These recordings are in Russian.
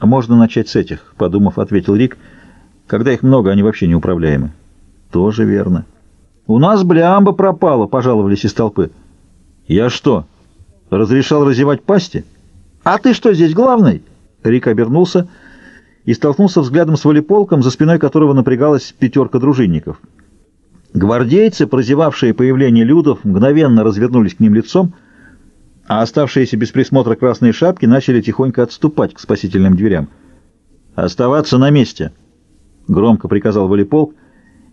«Можно начать с этих», — подумав, ответил Рик. «Когда их много, они вообще неуправляемы». «Тоже верно». «У нас блямба пропала», — пожаловались из толпы. «Я что, разрешал разевать пасти?» «А ты что здесь главный?» Рик обернулся и столкнулся взглядом с волеполком, за спиной которого напрягалась пятерка дружинников. Гвардейцы, прозевавшие появление людов, мгновенно развернулись к ним лицом, а оставшиеся без присмотра красные шапки начали тихонько отступать к спасительным дверям. «Оставаться на месте!» — громко приказал волеполк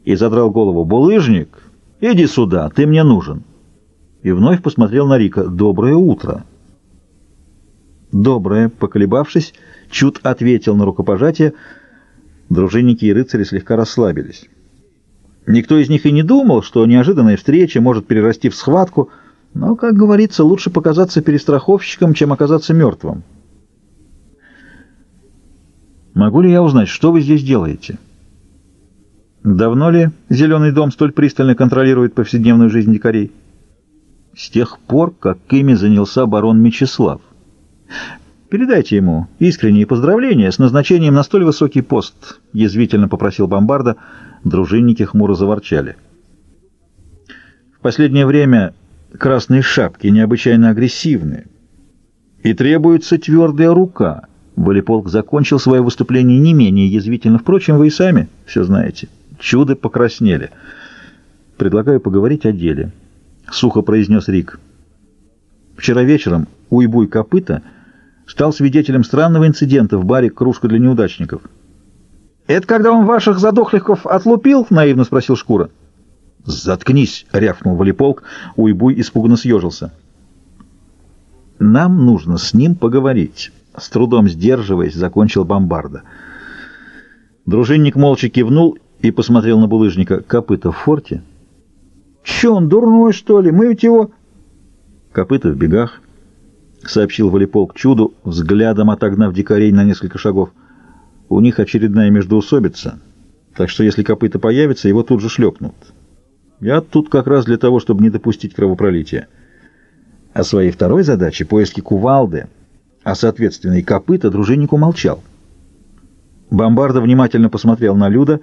и задрал голову. «Булыжник, иди сюда, ты мне нужен!» И вновь посмотрел на Рика. «Доброе утро!» «Доброе!» — поколебавшись, Чуд ответил на рукопожатие. Дружинники и рыцари слегка расслабились. Никто из них и не думал, что неожиданная встреча может перерасти в схватку, но, как говорится, лучше показаться перестраховщиком, чем оказаться мертвым. «Могу ли я узнать, что вы здесь делаете?» «Давно ли Зеленый дом столь пристально контролирует повседневную жизнь дикарей?» «С тех пор, как ими занялся барон Мечислав. Передайте ему искренние поздравления с назначением на столь высокий пост», — язвительно попросил Бомбарда, — Дружинники хмуро заворчали. В последнее время красные шапки необычайно агрессивны, и требуется твердая рука. Болиполк закончил свое выступление не менее язвительно. Впрочем, вы и сами все знаете. Чуды покраснели. Предлагаю поговорить о деле. Сухо произнес Рик. Вчера вечером Уйбуй Копыта стал свидетелем странного инцидента в баре «Кружка для неудачников». «Это когда он ваших задохликов отлупил?» — наивно спросил Шкура. «Заткнись!» — рявкнул Валиполк. Уйбуй испуганно съежился. «Нам нужно с ним поговорить», — с трудом сдерживаясь, закончил бомбарда. Дружинник молча кивнул и посмотрел на булыжника. «Копыта в форте?» «Че он, дурной, что ли? Мы ведь его...» «Копыта в бегах», — сообщил Валиполк чуду, взглядом отогнав дикарей на несколько шагов. У них очередная междоусобица, так что если копыта появится, его тут же шлепнут. Я тут как раз для того, чтобы не допустить кровопролития. О своей второй задаче, поиске кувалды, а соответственно и копыта, дружинник умолчал. Бомбарда внимательно посмотрел на Люда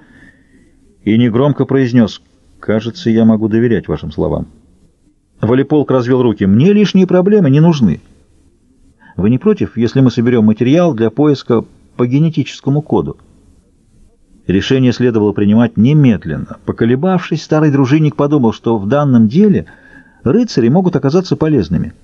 и негромко произнес «Кажется, я могу доверять вашим словам». Валиполк развел руки «Мне лишние проблемы не нужны». «Вы не против, если мы соберем материал для поиска по генетическому коду. Решение следовало принимать немедленно. Поколебавшись, старый дружинник подумал, что в данном деле рыцари могут оказаться полезными –